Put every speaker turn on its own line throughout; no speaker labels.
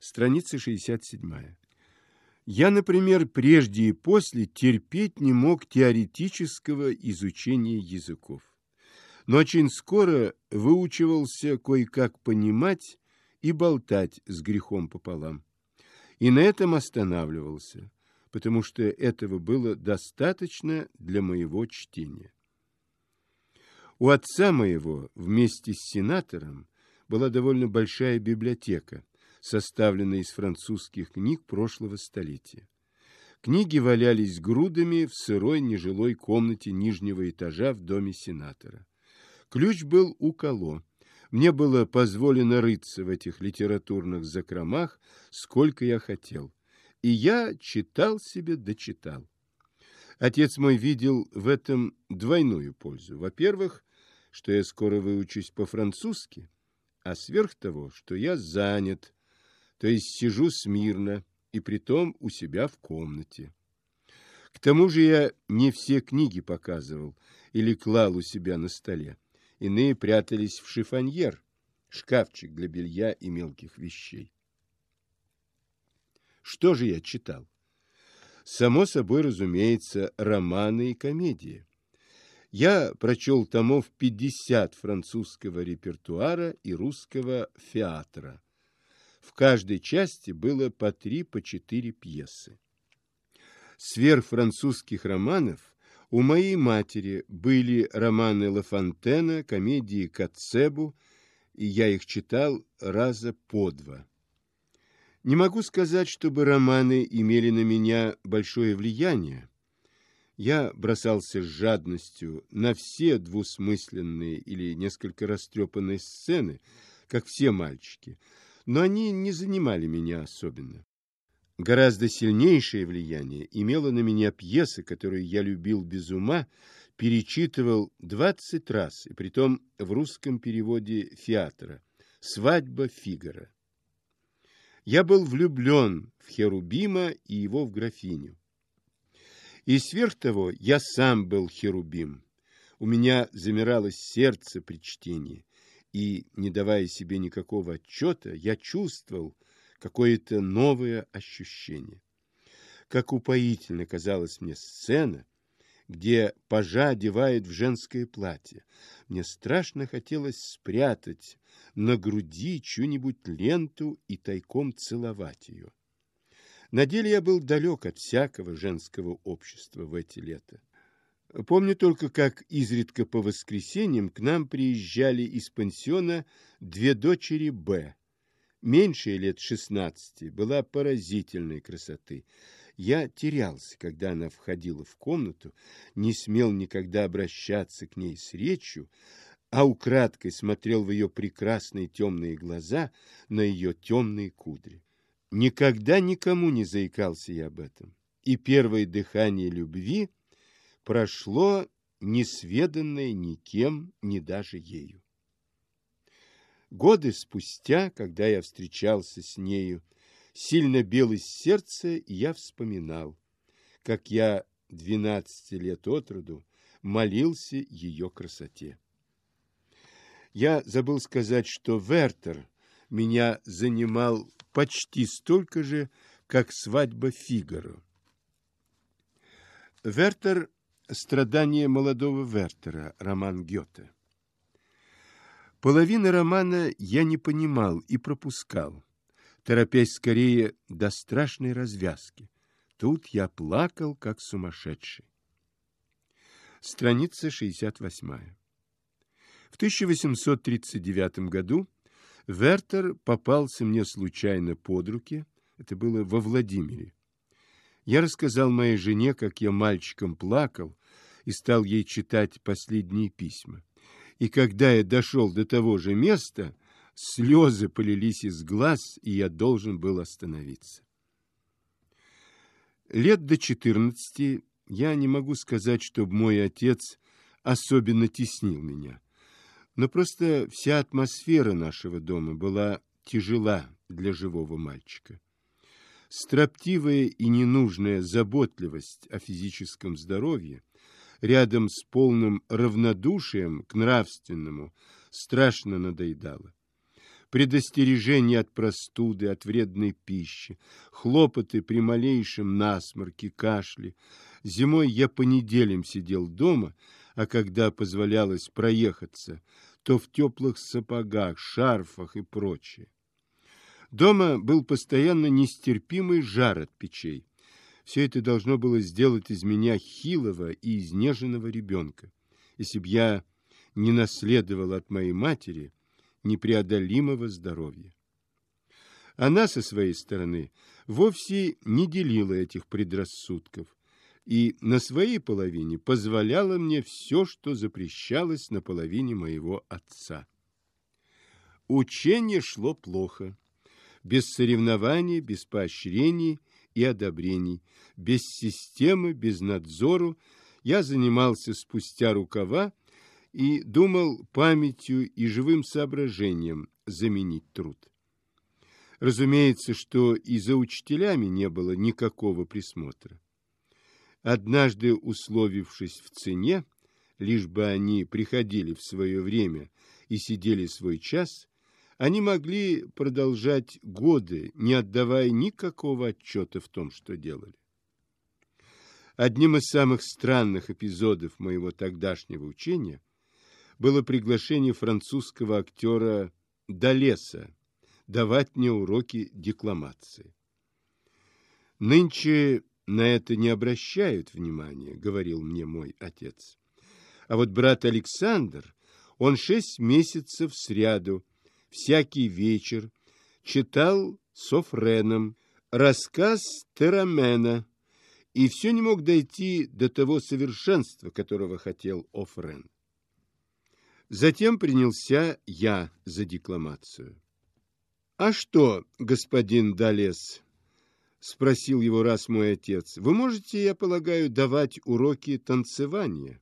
Страница 67. Я, например, прежде и после терпеть не мог теоретического изучения языков. Но очень скоро выучивался кое-как понимать и болтать с грехом пополам. И на этом останавливался, потому что этого было достаточно для моего чтения. У отца моего вместе с сенатором была довольно большая библиотека, составленная из французских книг прошлого столетия. Книги валялись грудами в сырой нежилой комнате нижнего этажа в доме сенатора. Ключ был у Кало. Мне было позволено рыться в этих литературных закромах, сколько я хотел. И я читал себе, дочитал. Отец мой видел в этом двойную пользу. Во-первых, что я скоро выучусь по-французски, а сверх того, что я занят, то есть сижу смирно и притом у себя в комнате. К тому же я не все книги показывал или клал у себя на столе. Иные прятались в шифоньер, шкафчик для белья и мелких вещей. Что же я читал? Само собой, разумеется, романы и комедии. Я прочел томов 50 французского репертуара и русского феатра. В каждой части было по три, по четыре пьесы. Сверх французских романов у моей матери были романы Ла Фонтена, комедии Кацебу, и я их читал раза по два. Не могу сказать, чтобы романы имели на меня большое влияние. Я бросался с жадностью на все двусмысленные или несколько растрепанные сцены, как все мальчики, но они не занимали меня особенно. Гораздо сильнейшее влияние имела на меня пьеса, которую я любил без ума, перечитывал двадцать раз, и притом в русском переводе Фиатра «Свадьба Фигара». Я был влюблен в Херубима и его в графиню. И сверх того я сам был Херубим. У меня замиралось сердце при чтении и, не давая себе никакого отчета, я чувствовал какое-то новое ощущение. Как упоительно казалась мне сцена, где пажа одевает в женское платье. Мне страшно хотелось спрятать на груди чью-нибудь ленту и тайком целовать ее. На деле я был далек от всякого женского общества в эти лета. Помню только, как изредка по воскресеньям к нам приезжали из пансиона две дочери Б. Меньшая лет шестнадцати была поразительной красоты. Я терялся, когда она входила в комнату, не смел никогда обращаться к ней с речью, а украдкой смотрел в ее прекрасные темные глаза, на ее темные кудри. Никогда никому не заикался я об этом, и первое дыхание любви прошло несведанное никем, ни даже ею. Годы спустя, когда я встречался с нею, сильно билось сердце, и я вспоминал, как я двенадцати лет от роду молился ее красоте. Я забыл сказать, что Вертер меня занимал почти столько же, как свадьба Фигаро. Вертер Страдания молодого Вертера, роман Гёте. Половины романа я не понимал и пропускал, торопясь скорее до страшной развязки. Тут я плакал, как сумасшедший. Страница 68. В 1839 году Вертер попался мне случайно под руки, это было во Владимире. Я рассказал моей жене, как я мальчиком плакал, и стал ей читать последние письма. И когда я дошел до того же места, слезы полились из глаз, и я должен был остановиться. Лет до четырнадцати я не могу сказать, чтобы мой отец особенно теснил меня. Но просто вся атмосфера нашего дома была тяжела для живого мальчика. Строптивая и ненужная заботливость о физическом здоровье рядом с полным равнодушием к нравственному страшно надоедала. предостережения от простуды, от вредной пищи, хлопоты при малейшем насморке, кашле. Зимой я по неделям сидел дома, а когда позволялось проехаться, то в теплых сапогах, шарфах и прочее. Дома был постоянно нестерпимый жар от печей. Все это должно было сделать из меня хилого и изнеженного ребенка. Если б я не наследовал от моей матери непреодолимого здоровья. Она со своей стороны вовсе не делила этих предрассудков и на своей половине позволяла мне все, что запрещалось на половине моего отца. Учение шло плохо, без соревнований, без поощрений и одобрений, без системы, без надзору, я занимался спустя рукава и думал памятью и живым соображением заменить труд. Разумеется, что и за учителями не было никакого присмотра. Однажды, условившись в цене, лишь бы они приходили в свое время и сидели свой час, они могли продолжать годы, не отдавая никакого отчета в том, что делали. Одним из самых странных эпизодов моего тогдашнего учения было приглашение французского актера Далеса давать мне уроки декламации. «Нынче на это не обращают внимания», — говорил мне мой отец. А вот брат Александр, он шесть месяцев сряду, всякий вечер, читал Софреном рассказ Терамена и все не мог дойти до того совершенства, которого хотел Офрен. Затем принялся я за декламацию. — А что, господин Далес? — спросил его раз мой отец. — Вы можете, я полагаю, давать уроки танцевания?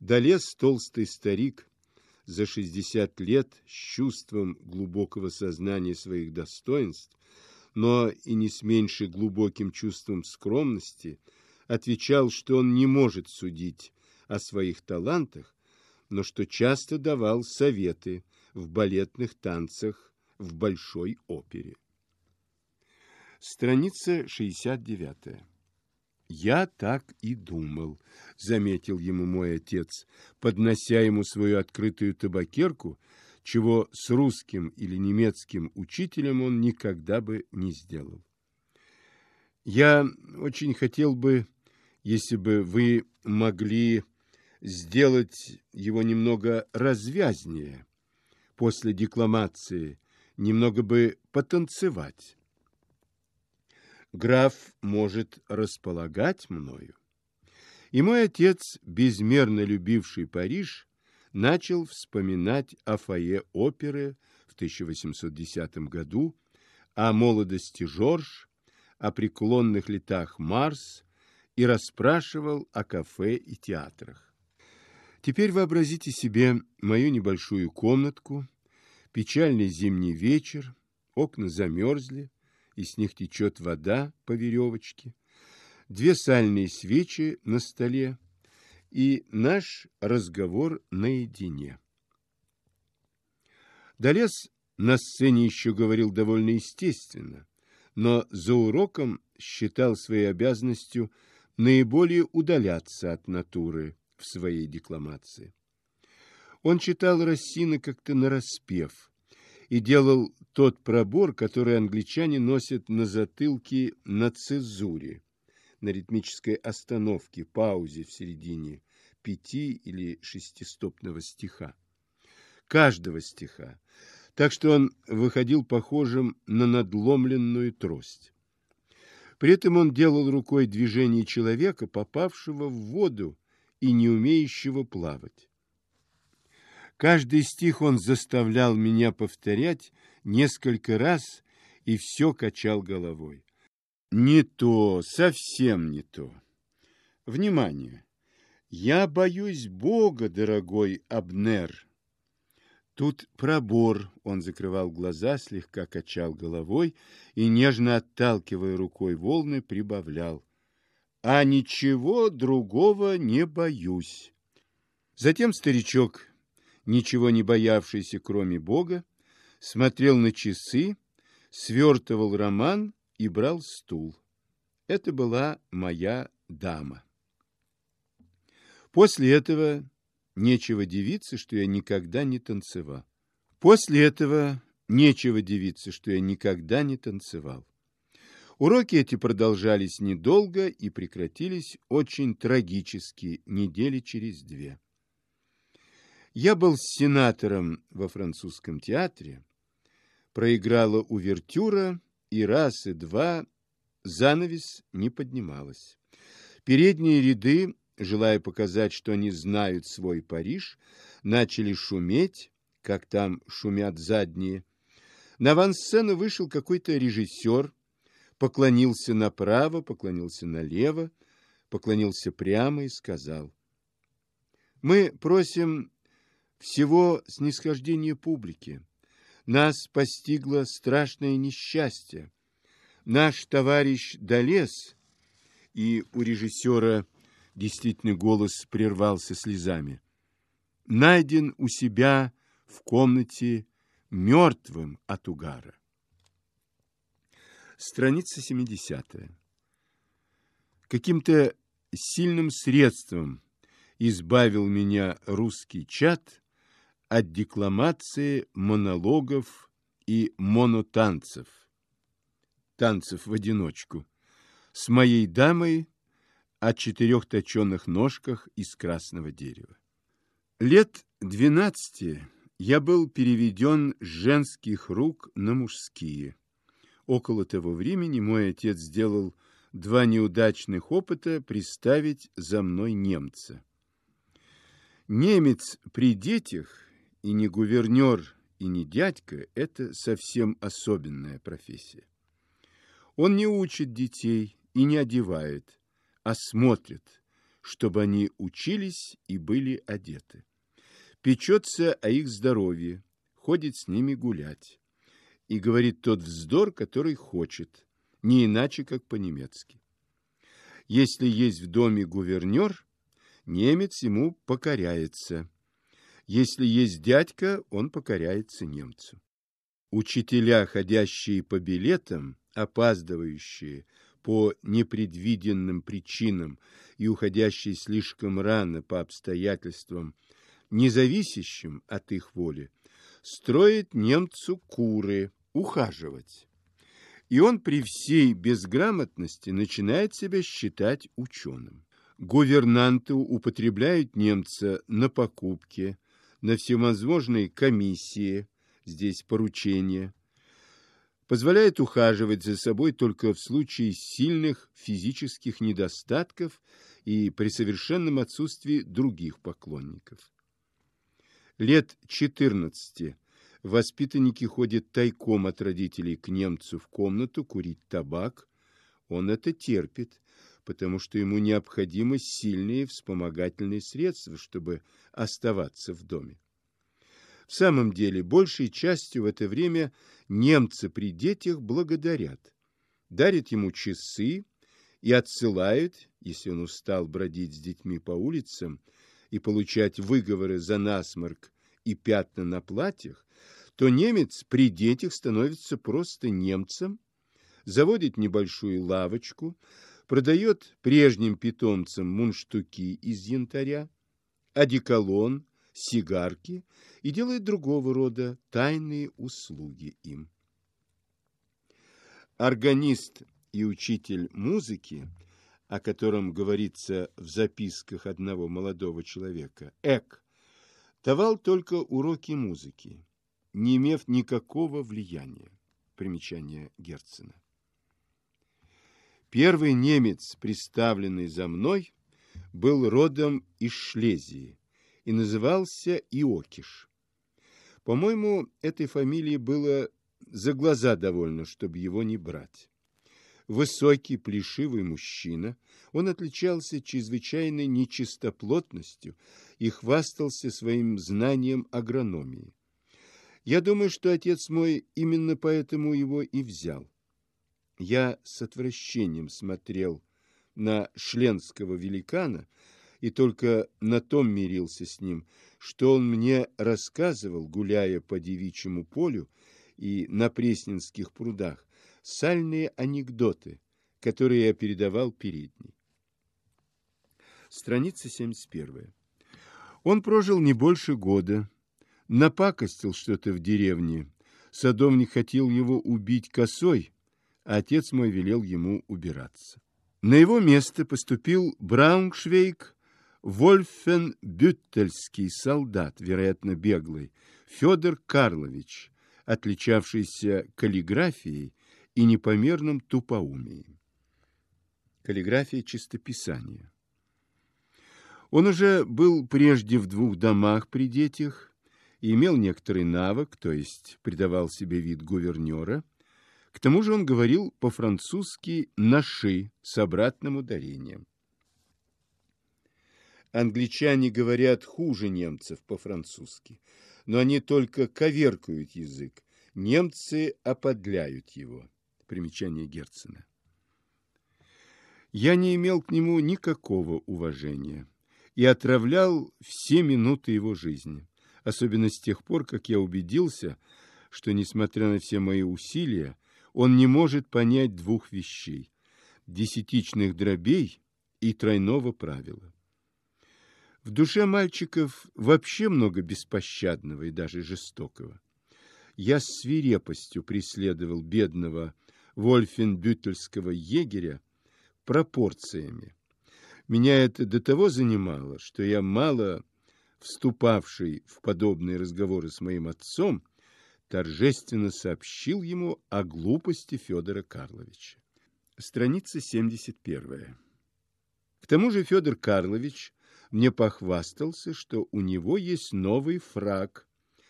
Далес, толстый старик, за шестьдесят лет, с чувством глубокого сознания своих достоинств, но и не с меньше глубоким чувством скромности, отвечал, что он не может судить о своих талантах, но что часто давал советы в балетных танцах в Большой опере. Страница 69. «Я так и думал», — заметил ему мой отец, поднося ему свою открытую табакерку, чего с русским или немецким учителем он никогда бы не сделал. «Я очень хотел бы, если бы вы могли сделать его немного развязнее после декламации, немного бы потанцевать. Граф может располагать мною. И мой отец, безмерно любивший Париж, начал вспоминать о фойе оперы в 1810 году, о молодости Жорж, о преклонных летах Марс и расспрашивал о кафе и театрах. Теперь вообразите себе мою небольшую комнатку, печальный зимний вечер, окна замерзли, и с них течет вода по веревочке, две сальные свечи на столе и наш разговор наедине. Долес на сцене еще говорил довольно естественно, но за уроком считал своей обязанностью наиболее удаляться от натуры, в своей декламации. Он читал Рассина как-то нараспев и делал тот пробор, который англичане носят на затылке на цезуре, на ритмической остановке, паузе в середине пяти- или шестистопного стиха. Каждого стиха. Так что он выходил похожим на надломленную трость. При этом он делал рукой движение человека, попавшего в воду и не умеющего плавать. Каждый стих он заставлял меня повторять несколько раз и все качал головой. Не то, совсем не то. Внимание! Я боюсь Бога, дорогой Абнер. Тут пробор, он закрывал глаза, слегка качал головой и, нежно отталкивая рукой волны, прибавлял а ничего другого не боюсь. Затем старичок, ничего не боявшийся, кроме Бога, смотрел на часы, свертывал роман и брал стул. Это была моя дама. После этого нечего дивиться, что я никогда не танцевал. После этого нечего дивиться, что я никогда не танцевал. Уроки эти продолжались недолго и прекратились очень трагически недели через две. Я был сенатором во французском театре, проиграла увертюра, и раз, и два занавес не поднималась. Передние ряды, желая показать, что они знают свой Париж, начали шуметь, как там шумят задние. На авансцену вышел какой-то режиссер, поклонился направо, поклонился налево, поклонился прямо и сказал, «Мы просим всего снисхождения публики. Нас постигло страшное несчастье. Наш товарищ долез, и у режиссера действительно голос прервался слезами, найден у себя в комнате мертвым от угара. Страница 70. Каким-то сильным средством избавил меня русский чат от декламации монологов и монотанцев, танцев в одиночку, с моей дамой о четырех точенных ножках из красного дерева. Лет двенадцати я был переведен с женских рук на мужские – Около того времени мой отец сделал два неудачных опыта приставить за мной немца. Немец при детях и не гувернер, и не дядька – это совсем особенная профессия. Он не учит детей и не одевает, а смотрит, чтобы они учились и были одеты. Печется о их здоровье, ходит с ними гулять и говорит тот вздор, который хочет, не иначе, как по-немецки. Если есть в доме гувернер, немец ему покоряется. Если есть дядька, он покоряется немцу. Учителя, ходящие по билетам, опаздывающие по непредвиденным причинам и уходящие слишком рано по обстоятельствам, независящим от их воли, строят немцу куры, ухаживать. И он при всей безграмотности начинает себя считать ученым. Гувернанты употребляют немца на покупке, на всевозможные комиссии, здесь поручения, позволяет ухаживать за собой только в случае сильных физических недостатков и при совершенном отсутствии других поклонников. Лет 14 Воспитанники ходят тайком от родителей к немцу в комнату курить табак. Он это терпит, потому что ему необходимы сильные вспомогательные средства, чтобы оставаться в доме. В самом деле, большей частью в это время немцы при детях благодарят, дарят ему часы и отсылают, если он устал бродить с детьми по улицам и получать выговоры за насморк и пятна на платьях, то немец при детях становится просто немцем, заводит небольшую лавочку, продает прежним питомцам мунштуки из янтаря, одеколон, сигарки и делает другого рода тайные услуги им. Органист и учитель музыки, о котором говорится в записках одного молодого человека, Эк, давал только уроки музыки не имев никакого влияния. Примечание Герцена. Первый немец, представленный за мной, был родом из Шлезии и назывался Иокиш. По-моему, этой фамилии было за глаза довольно, чтобы его не брать. Высокий, плешивый мужчина, он отличался чрезвычайной нечистоплотностью и хвастался своим знанием агрономии. Я думаю, что отец мой именно поэтому его и взял. Я с отвращением смотрел на шленского великана и только на том мирился с ним, что он мне рассказывал, гуляя по девичьему полю, и на Пресненских прудах сальные анекдоты, которые я передавал передней. Страница 71. Он прожил не больше года, напакостил что-то в деревне. Садовник хотел его убить косой, отец мой велел ему убираться. На его место поступил Брауншвейг, Вольфенбюттельский солдат, вероятно, беглый, Федор Карлович, отличавшийся каллиграфией и непомерным тупоумием. Каллиграфия чистописания. Он уже был прежде в двух домах при детях и имел некоторый навык, то есть придавал себе вид гувернера. К тому же он говорил по-французски «наши» с обратным ударением. Англичане говорят хуже немцев по-французски, но они только коверкают язык. Немцы оподляют его. Примечание Герцена. Я не имел к нему никакого уважения и отравлял все минуты его жизни, особенно с тех пор, как я убедился, что, несмотря на все мои усилия, он не может понять двух вещей – десятичных дробей и тройного правила. В душе мальчиков вообще много беспощадного и даже жестокого. Я с свирепостью преследовал бедного вольфенбютельского егеря пропорциями, меня это до того занимало, что я, мало вступавший в подобные разговоры с моим отцом, торжественно сообщил ему о глупости Федора Карловича. Страница 71. К тому же Федор Карлович мне похвастался, что у него есть новый фраг,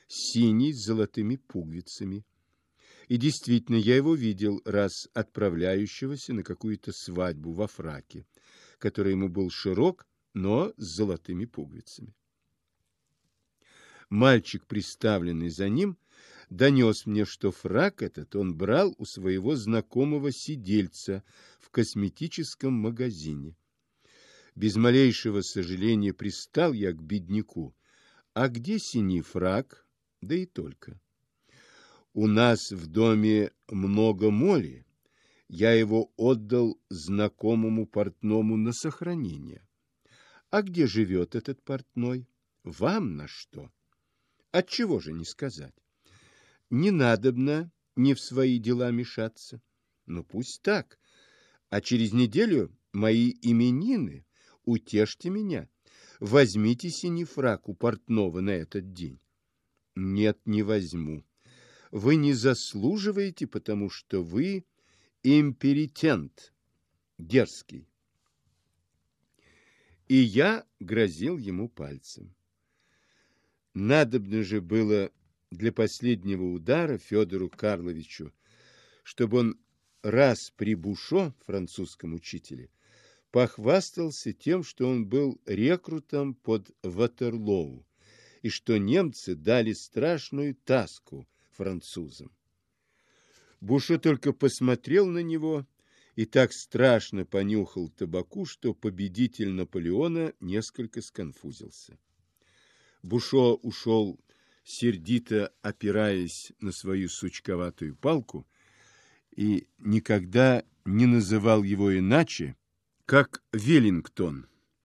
синий с золотыми пуговицами. И действительно, я его видел раз отправляющегося на какую-то свадьбу во фраке который ему был широк, но с золотыми пуговицами. Мальчик, приставленный за ним, донес мне, что фрак этот он брал у своего знакомого сидельца в косметическом магазине. Без малейшего сожаления пристал я к бедняку. А где синий фрак? Да и только. У нас в доме много моли, я его отдал знакомому портному на сохранение. А где живет этот портной? Вам на что? Отчего же не сказать? Не надобно не в свои дела мешаться. Ну, пусть так. А через неделю мои именины. Утешьте меня. Возьмите синий фрак у портного на этот день. Нет, не возьму. Вы не заслуживаете, потому что вы империтент, дерзкий. И я грозил ему пальцем. Надобно же было для последнего удара Федору Карловичу, чтобы он раз при Бушо, французском учителе, похвастался тем, что он был рекрутом под Ватерлоу, и что немцы дали страшную таску французам. Буше только посмотрел на него и так страшно понюхал табаку, что победитель Наполеона несколько сконфузился. Бушо ушел, сердито опираясь на свою сучковатую палку, и никогда не называл его иначе, как Веллингтон.